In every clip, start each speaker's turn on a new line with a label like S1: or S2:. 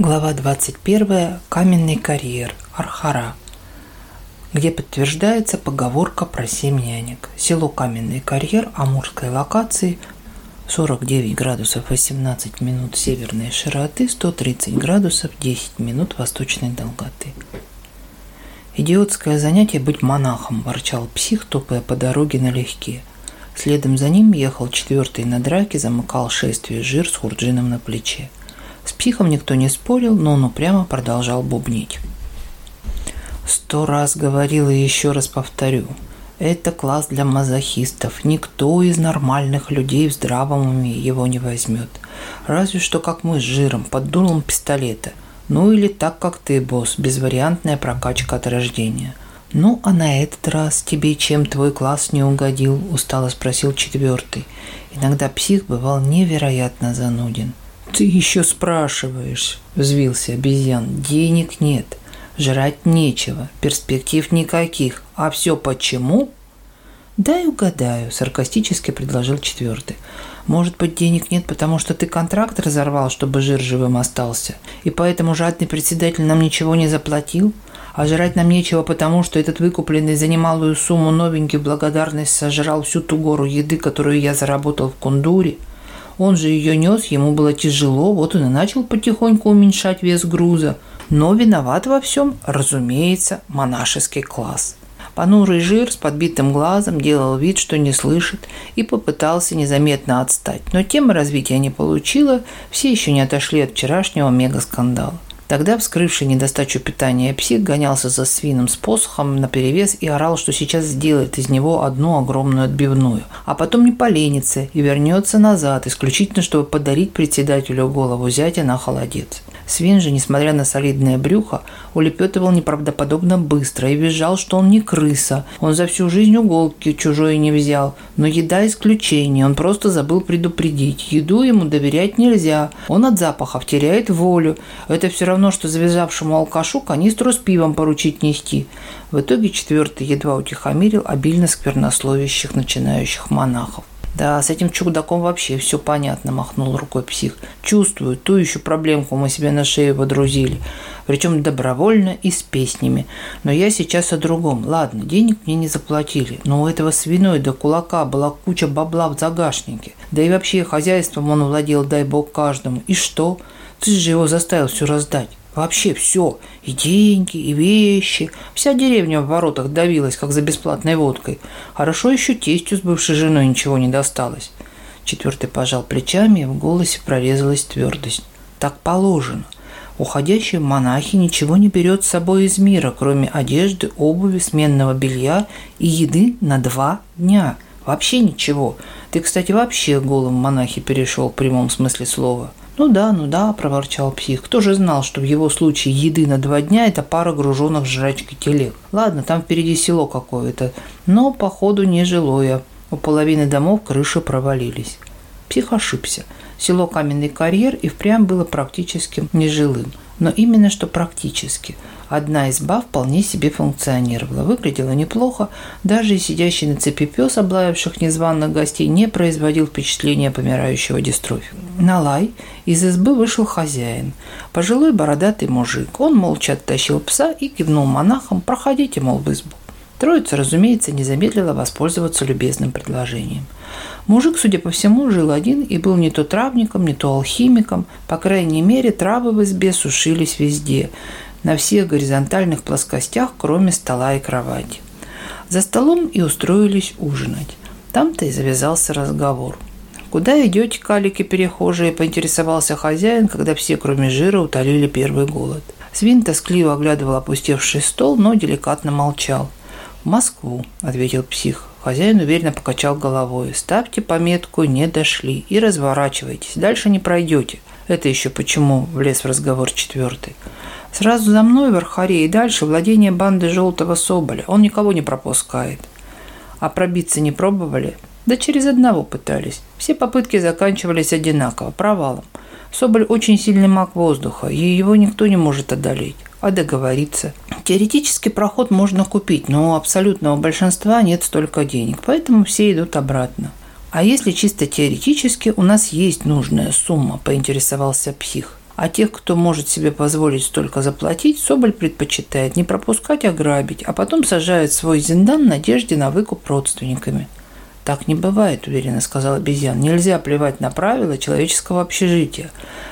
S1: Глава 21. Каменный карьер. Архара. Где подтверждается поговорка про семь нянек. Село Каменный карьер амурской локации 49 градусов 18 минут северной широты, 130 градусов 10 минут восточной долготы. «Идиотское занятие быть монахом», – ворчал псих, топая по дороге налегке. Следом за ним ехал четвертый на драке, замыкал шествие жир с хурджином на плече – с пихом никто не спорил, но он упрямо продолжал бубнить. Сто раз говорил и еще раз повторю. Это класс для мазохистов. Никто из нормальных людей в здравом уме его не возьмет. Разве что как мы с жиром, под дулом пистолета. Ну или так, как ты, босс, безвариантная прокачка от рождения. «Ну, а на этот раз тебе чем твой класс не угодил?» – устало спросил четвертый. Иногда псих бывал невероятно зануден – ты еще спрашиваешь, взвился обезьян. Денег нет, жрать нечего, перспектив никаких. А все почему? Дай угадаю, саркастически предложил четвертый. Может быть, денег нет, потому что ты контракт разорвал, чтобы жир живым остался, и поэтому жадный председатель нам ничего не заплатил? А жрать нам нечего, потому что этот выкупленный за немалую сумму новенький в благодарность сожрал всю ту гору еды, которую я заработал в кундуре – он же ее нес, ему было тяжело, вот он и начал потихоньку уменьшать вес груза. Но виноват во всем, разумеется, монашеский класс. Понурый жир с подбитым глазом делал вид, что не слышит, и попытался незаметно отстать. Но тема развития не получила, все еще не отошли от вчерашнего мегаскандала. Тогда, вскрывший недостачу питания псих, гонялся за свиным с посохом наперевес и орал, что сейчас сделает из него одну огромную отбивную, а потом не поленится и вернется назад, исключительно чтобы подарить председателю голову зятя на холодец. Свин же, несмотря на солидное брюхо, улепетывал неправдоподобно быстро и визжал, что он не крыса. Он за всю жизнь уголки чужой не взял. Но еда исключение, он просто забыл предупредить. Еду ему доверять нельзя. Он от запахов теряет волю. Это все равно равно, что завязавшему алкашу канистру с пивом поручить нести. В итоге четвертый едва утихомирил обильно сквернословящих начинающих монахов. Да, с этим чудаком вообще все понятно, махнул рукой псих. Чувствую, ту еще проблемку мы себе на шею водрузили. Причем добровольно и с песнями. Но я сейчас о другом. Ладно, денег мне не заплатили. Но у этого свиной до кулака была куча бабла в загашнике. Да и вообще хозяйством он владел, дай бог, каждому. И что? Ты же его заставил все раздать. Вообще все. И деньги, и вещи. Вся деревня в воротах давилась, как за бесплатной водкой. Хорошо еще тестью с бывшей женой ничего не досталось. Четвертый пожал плечами, и в голосе прорезалась твердость. Так положено. Уходящие монахи ничего не берет с собой из мира, кроме одежды, обуви, сменного белья и еды на два дня. Вообще ничего. Ты, кстати, вообще голым монахи перешел в прямом смысле слова – ну да, ну да, проворчал псих. Кто же знал, что в его случае еды на два дня – это пара груженных жрачки телег. Ладно, там впереди село какое-то, но, походу, нежилое. У половины домов крыши провалились. Псих ошибся. Село Каменный карьер и впрямь было практически нежилым – но именно что практически. Одна изба вполне себе функционировала, выглядела неплохо, даже и сидящий на цепи пес, облаявших незваных гостей, не производил впечатления помирающего дистрофика. На лай из избы вышел хозяин, пожилой бородатый мужик. Он молча оттащил пса и кивнул монахам «Проходите, мол, в избу». Троица, разумеется, не замедлила воспользоваться любезным предложением. Мужик, судя по всему, жил один и был не то травником, не то алхимиком. По крайней мере, травы в избе сушились везде, на всех горизонтальных плоскостях, кроме стола и кровати. За столом и устроились ужинать. Там-то и завязался разговор. «Куда идете, калики-перехожие?» – поинтересовался хозяин, когда все, кроме жира, утолили первый голод. Свин тоскливо оглядывал опустевший стол, но деликатно молчал – Москву», — ответил псих. Хозяин уверенно покачал головой. «Ставьте пометку «Не дошли» и разворачивайтесь. Дальше не пройдете». «Это еще почему?» – влез в разговор четвертый. «Сразу за мной в Архаре и дальше владение банды Желтого Соболя. Он никого не пропускает». «А пробиться не пробовали?» «Да через одного пытались. Все попытки заканчивались одинаково, провалом. Соболь очень сильный маг воздуха, и его никто не может одолеть а договориться. Теоретически проход можно купить, но у абсолютного большинства нет столько денег, поэтому все идут обратно. А если чисто теоретически у нас есть нужная сумма, поинтересовался псих. А тех, кто может себе позволить столько заплатить, Соболь предпочитает не пропускать, а грабить, а потом сажает свой зиндан в надежде на выкуп родственниками. Так не бывает, уверенно сказал обезьян. Нельзя плевать на правила человеческого общежития.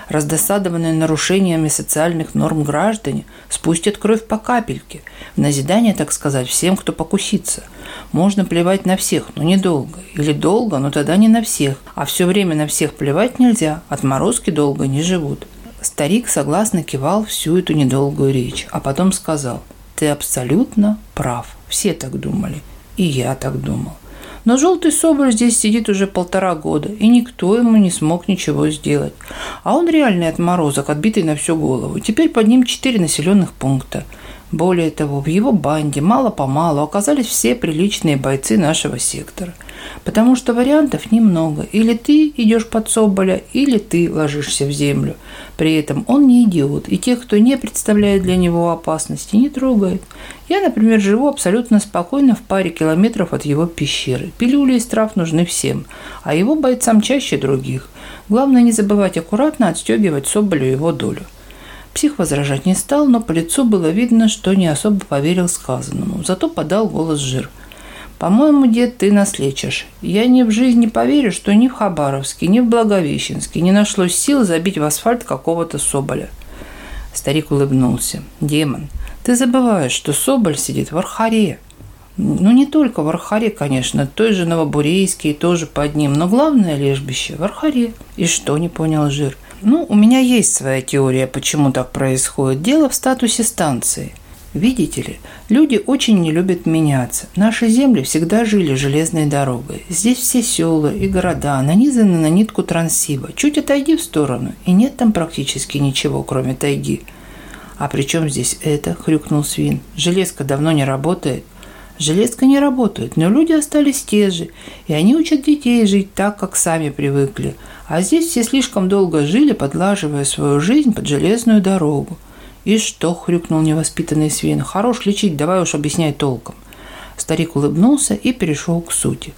S1: Раздосадованные нарушениями социальных норм граждане спустят кровь по капельке. В назидание, так сказать, всем, кто покусится. Можно плевать на всех, но недолго. Или долго, но тогда не на всех. А все время на всех плевать нельзя. Отморозки долго не живут. Старик согласно кивал всю эту недолгую речь, а потом сказал, «Ты абсолютно прав. Все так думали. И я так думал. Но желтый соболь здесь сидит уже полтора года, и никто ему не смог ничего сделать. А он реальный отморозок, отбитый на всю голову. Теперь под ним четыре населенных пункта. Более того, в его банде мало-помалу оказались все приличные бойцы нашего сектора – Потому что вариантов немного. Или ты идешь под Соболя, или ты ложишься в землю. При этом он не идиот, и тех, кто не представляет для него опасности, не трогает. Я, например, живу абсолютно спокойно в паре километров от его пещеры. Пилюли из трав нужны всем, а его бойцам чаще других. Главное не забывать аккуратно отстегивать Соболю его долю. Псих возражать не стал, но по лицу было видно, что не особо поверил сказанному, зато подал голос жир – по-моему, дед, ты нас лечишь. Я ни в жизни поверю, что ни в Хабаровске, ни в Благовещенске не нашлось сил забить в асфальт какого-то Соболя. Старик улыбнулся. Демон, ты забываешь, что Соболь сидит в Архаре. Ну, не только в Архаре, конечно, той же Новобурейский тоже под ним, но главное лежбище в Архаре. И что, не понял Жир? Ну, у меня есть своя теория, почему так происходит. Дело в статусе станции – Видите ли, люди очень не любят меняться. Наши земли всегда жили железной дорогой. Здесь все села и города нанизаны на нитку транссиба. Чуть отойди в сторону, и нет там практически ничего, кроме тайги. «А при чем здесь это?» – хрюкнул свин. «Железка давно не работает». Железка не работает, но люди остались те же, и они учат детей жить так, как сами привыкли. А здесь все слишком долго жили, подлаживая свою жизнь под железную дорогу. И что? — хрюкнул невоспитанный свин. — Хорош лечить, давай уж объясняй толком. Старик улыбнулся и перешел к сути.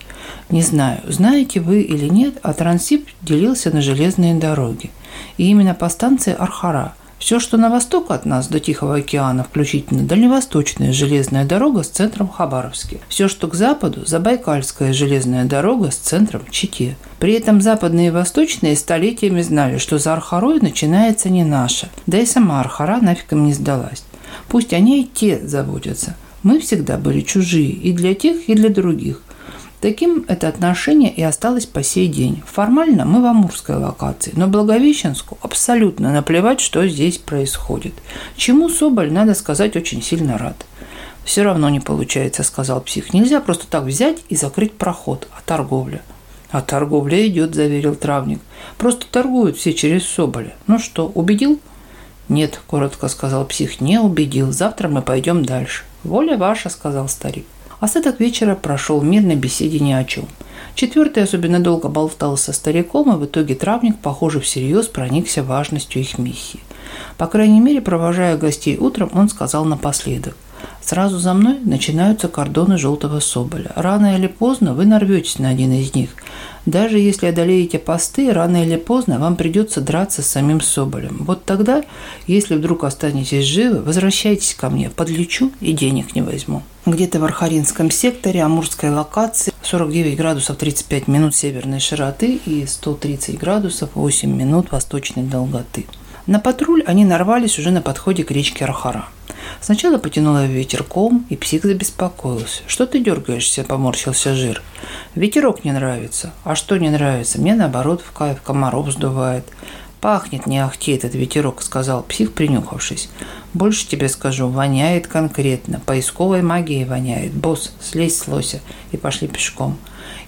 S1: Не знаю, знаете вы или нет, а Трансип делился на железные дороги. И именно по станции Архара – все, что на восток от нас до Тихого океана, включительно дальневосточная железная дорога с центром Хабаровске. Все, что к западу – Забайкальская железная дорога с центром Чите. При этом западные и восточные столетиями знали, что за Архарой начинается не наша. Да и сама Архара нафигом не сдалась. Пусть они и те заботятся. Мы всегда были чужие и для тех, и для других. Таким это отношение и осталось по сей день. Формально мы в Амурской локации, но Благовещенску абсолютно наплевать, что здесь происходит. Чему Соболь, надо сказать, очень сильно рад. «Все равно не получается», – сказал псих. «Нельзя просто так взять и закрыть проход, а торговля?» «А торговля идет», – заверил травник. «Просто торгуют все через Соболя. Ну что, убедил?» «Нет», – коротко сказал псих, – «не убедил. Завтра мы пойдем дальше». «Воля ваша», – сказал старик. Остаток вечера прошел мирно, беседе ни о чем. Четвертый особенно долго болтал со стариком, и в итоге травник, похоже, всерьез проникся важностью их михи. По крайней мере, провожая гостей утром, он сказал напоследок. Сразу за мной начинаются кордоны желтого соболя. Рано или поздно вы нарветесь на один из них. Даже если одолеете посты, рано или поздно вам придется драться с самим соболем. Вот тогда, если вдруг останетесь живы, возвращайтесь ко мне, подлечу и денег не возьму где-то в Архаринском секторе Амурской локации 49 градусов 35 минут северной широты и 130 градусов 8 минут восточной долготы. На патруль они нарвались уже на подходе к речке Архара. Сначала потянуло ветерком, и псих забеспокоился. «Что ты дергаешься?» – поморщился жир. «Ветерок не нравится». «А что не нравится?» «Мне, наоборот, в кайф комаров сдувает». «Пахнет не ахти этот ветерок», — сказал псих, принюхавшись. «Больше тебе скажу, воняет конкретно. Поисковой магией воняет. Босс, слезь с лося и пошли пешком.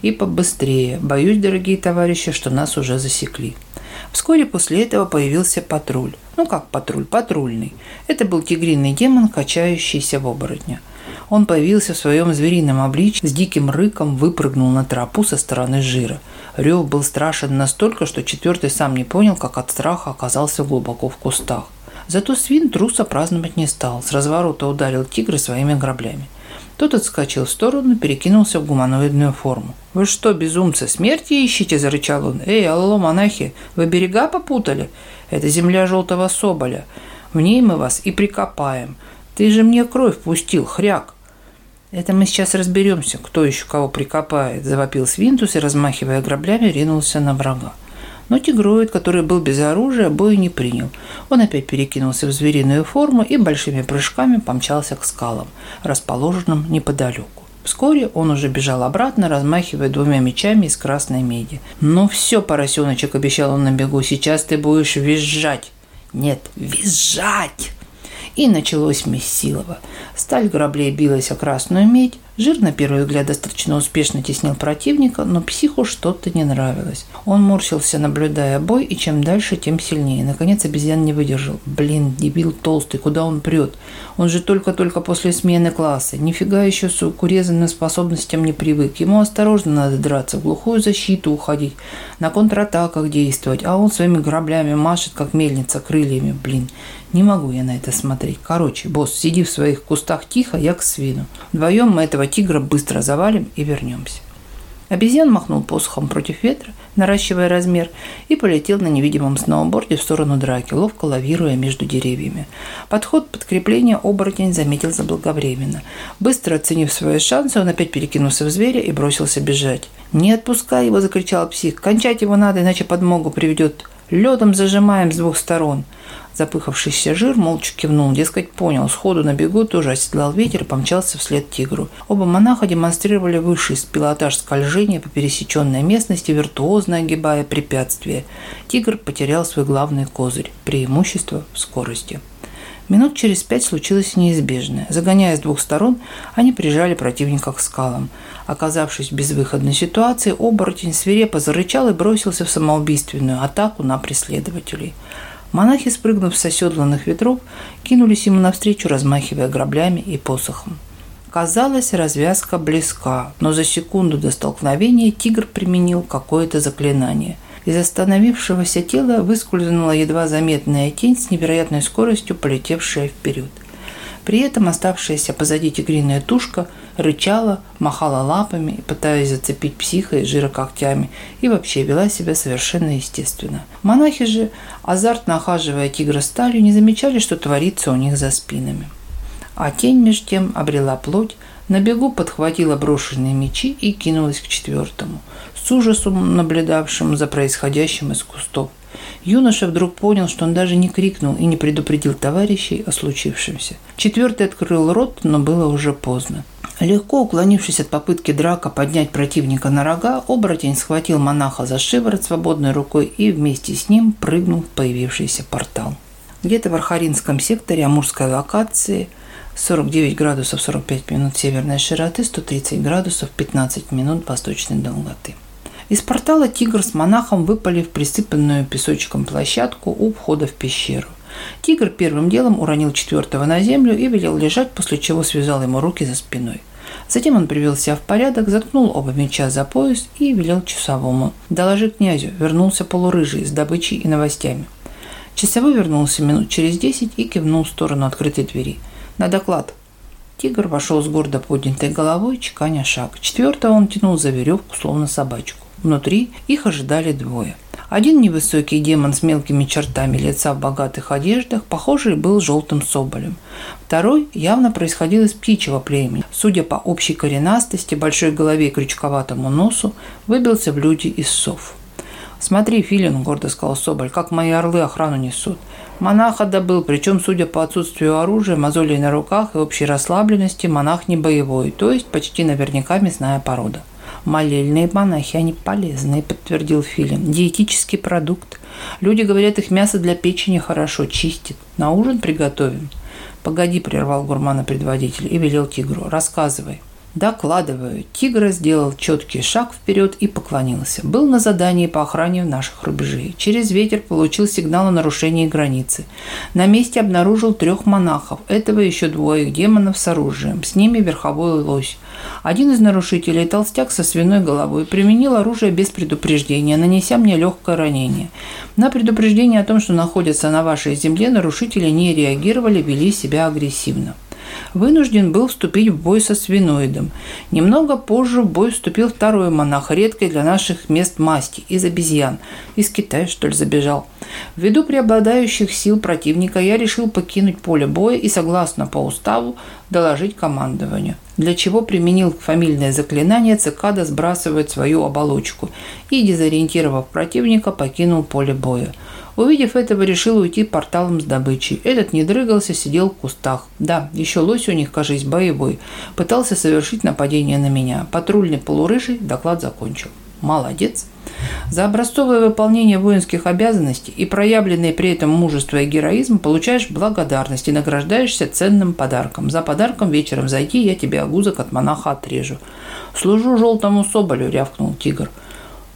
S1: И побыстрее. Боюсь, дорогие товарищи, что нас уже засекли». Вскоре после этого появился патруль. Ну как патруль? Патрульный. Это был тигриный демон, качающийся в оборотня. Он появился в своем зверином обличье, с диким рыком выпрыгнул на тропу со стороны жира. Рев был страшен настолько, что четвертый сам не понял, как от страха оказался глубоко в кустах. Зато свин труса праздновать не стал, с разворота ударил тигра своими граблями. Тот отскочил в сторону, перекинулся в гуманоидную форму. «Вы что, безумцы, смерти ищите? – зарычал он. «Эй, алло, монахи, вы берега попутали? Это земля желтого соболя. В ней мы вас и прикопаем. Ты же мне кровь пустил, хряк!» Это мы сейчас разберемся, кто еще кого прикопает, завопил Свинтус и, размахивая граблями, ринулся на врага. Но тигроид, который был без оружия, бою не принял. Он опять перекинулся в звериную форму и большими прыжками помчался к скалам, расположенным неподалеку. Вскоре он уже бежал обратно, размахивая двумя мечами из красной меди. «Ну все, поросеночек», — обещал он на бегу, — «сейчас ты будешь визжать». «Нет, визжать!» и началось мессилово. Сталь граблей билась о красную медь, Жир на первый взгляд достаточно успешно теснил противника, но психу что-то не нравилось. Он морщился, наблюдая бой, и чем дальше, тем сильнее. Наконец обезьян не выдержал. Блин, дебил толстый, куда он прет? Он же только-только после смены класса. Нифига еще с курезанным способностям не привык. Ему осторожно надо драться, в глухую защиту уходить, на контратаках действовать. А он своими граблями машет, как мельница, крыльями. Блин, не могу я на это смотреть. Короче, босс, сиди в своих кустах тихо, я к свину. Вдвоем мы этого тигра быстро завалим и вернемся. Обезьян махнул посохом против ветра, наращивая размер, и полетел на невидимом сноуборде в сторону драки, ловко лавируя между деревьями. Подход подкрепления оборотень заметил заблаговременно. Быстро оценив свои шансы, он опять перекинулся в зверя и бросился бежать. «Не отпускай его!» – закричал псих. «Кончать его надо, иначе подмогу приведет ледом зажимаем с двух сторон. Запыхавшийся жир молча кивнул, дескать, понял, сходу на бегу тоже оседлал ветер и помчался вслед тигру. Оба монаха демонстрировали высший пилотаж скольжения по пересеченной местности, виртуозно огибая препятствия. Тигр потерял свой главный козырь – преимущество в скорости. Минут через пять случилось неизбежное. Загоняя с двух сторон, они прижали противника к скалам – Оказавшись в безвыходной ситуации, оборотень свирепо зарычал и бросился в самоубийственную атаку на преследователей. Монахи, спрыгнув с оседланных ветров, кинулись ему навстречу, размахивая граблями и посохом. Казалось, развязка близка, но за секунду до столкновения тигр применил какое-то заклинание. Из остановившегося тела выскользнула едва заметная тень с невероятной скоростью, полетевшая вперед. При этом оставшаяся позади тигриная тушка – рычала, махала лапами, пытаясь зацепить психа и жира и вообще вела себя совершенно естественно. Монахи же, азартно охаживая тигра сталью, не замечали, что творится у них за спинами. А тень меж тем обрела плоть, на бегу подхватила брошенные мечи и кинулась к четвертому, с ужасом наблюдавшим за происходящим из кустов. Юноша вдруг понял, что он даже не крикнул и не предупредил товарищей о случившемся. Четвертый открыл рот, но было уже поздно. Легко уклонившись от попытки драка поднять противника на рога, оборотень схватил монаха за шиворот свободной рукой и вместе с ним прыгнул в появившийся портал. Где-то в Архаринском секторе Амурской локации 49 градусов 45 минут северной широты, 130 градусов 15 минут восточной долготы. Из портала тигр с монахом выпали в присыпанную песочком площадку у входа в пещеру. Тигр первым делом уронил четвертого на землю и велел лежать, после чего связал ему руки за спиной. Затем он привел себя в порядок, заткнул оба меча за пояс и велел часовому. «Доложи князю, вернулся полурыжий с добычей и новостями». Часовой вернулся минут через десять и кивнул в сторону открытой двери. «На доклад!» Тигр вошел с гордо поднятой головой, чеканя шаг. Четвертого он тянул за веревку, словно собачку. Внутри их ожидали двое – один невысокий демон с мелкими чертами лица в богатых одеждах, похожий был желтым соболем. Второй явно происходил из птичьего племени. Судя по общей коренастости, большой голове и крючковатому носу, выбился в люди из сов. «Смотри, Филин», — гордо сказал Соболь, — «как мои орлы охрану несут. Монаха добыл, причем, судя по отсутствию оружия, мозолей на руках и общей расслабленности, монах не боевой, то есть почти наверняка мясная порода. Молельные монахи, они полезные, подтвердил Филин. Диетический продукт. Люди говорят, их мясо для печени хорошо чистит. На ужин приготовим. Погоди, прервал гурмана предводитель и велел тигру. Рассказывай. Докладываю, Тигр сделал четкий шаг вперед и поклонился. Был на задании по охране наших рубежей. Через ветер получил сигнал о нарушении границы. На месте обнаружил трех монахов, этого еще двоих демонов с оружием, с ними верховой лось. Один из нарушителей, толстяк со свиной головой, применил оружие без предупреждения, нанеся мне легкое ранение. На предупреждение о том, что находятся на вашей земле, нарушители не реагировали, вели себя агрессивно вынужден был вступить в бой со свиноидом. Немного позже в бой вступил второй монах, редкий для наших мест масти, из обезьян. Из Китая, что ли, забежал. Ввиду преобладающих сил противника я решил покинуть поле боя и, согласно по уставу, доложить командованию, для чего применил фамильное заклинание «Цикада сбрасывает свою оболочку» и, дезориентировав противника, покинул поле боя. Увидев это, решил уйти порталом с добычей. Этот не дрыгался, сидел в кустах. Да, еще лось у них, кажись, боевой. Пытался совершить нападение на меня. Патрульный полурыжий доклад закончил. Молодец. За образцовое выполнение воинских обязанностей и проявленные при этом мужество и героизм получаешь благодарность и награждаешься ценным подарком. За подарком вечером зайти я тебе огузок от монаха отрежу. «Служу желтому соболю», — рявкнул тигр. —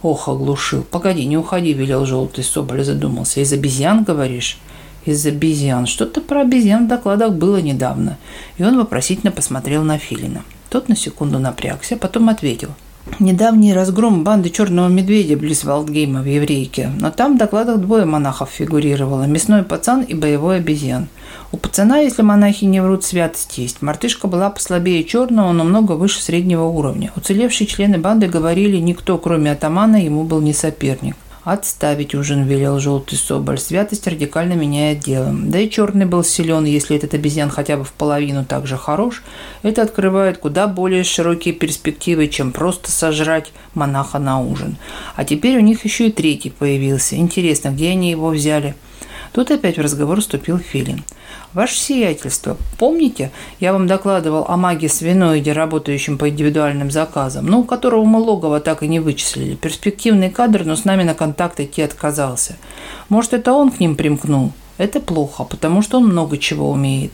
S1: Ох, оглушил. Погоди, не уходи, велел желтый соболь, задумался. Из обезьян, говоришь? Из обезьян. Что-то про обезьян в докладах было недавно. И он вопросительно посмотрел на Филина. Тот на секунду напрягся, потом ответил – Недавний разгром банды черного медведя близ Валдгейма в Еврейке, но там в докладах двое монахов фигурировало – мясной пацан и боевой обезьян. У пацана, если монахи не врут, святость есть. Мартышка была послабее черного, но много выше среднего уровня. Уцелевшие члены банды говорили, никто, кроме атамана, ему был не соперник отставить ужин велел желтый соболь. Святость радикально меняет дело. Да и черный был силен, если этот обезьян хотя бы в половину так же хорош, это открывает куда более широкие перспективы, чем просто сожрать монаха на ужин. А теперь у них еще и третий появился. Интересно, где они его взяли? Тут опять в разговор вступил Филин. «Ваше сиятельство, помните, я вам докладывал о маге свиноиде, работающем по индивидуальным заказам, ну, которого мы логово так и не вычислили. Перспективный кадр, но с нами на контакт идти отказался. Может, это он к ним примкнул? Это плохо, потому что он много чего умеет.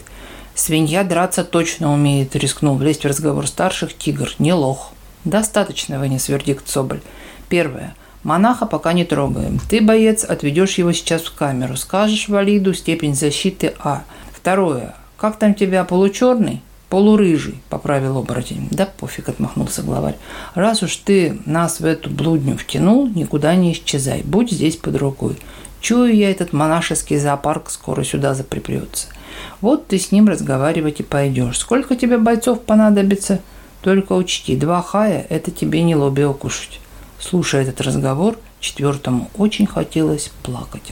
S1: Свинья драться точно умеет, рискнул влезть в разговор старших тигр, не лох. Достаточно вынес вердикт Соболь. Первое. Монаха пока не трогаем. Ты, боец, отведешь его сейчас в камеру. Скажешь валиду степень защиты А. Второе. Как там тебя, получерный? Полурыжий, поправил оборотень. Да пофиг, отмахнулся главарь. Раз уж ты нас в эту блудню втянул, никуда не исчезай. Будь здесь под рукой. Чую я, этот монашеский зоопарк скоро сюда запрепрется. Вот ты с ним разговаривать и пойдешь. Сколько тебе бойцов понадобится? Только учти, два хая – это тебе не лобио кушать. Слушая этот разговор, четвертому очень хотелось плакать.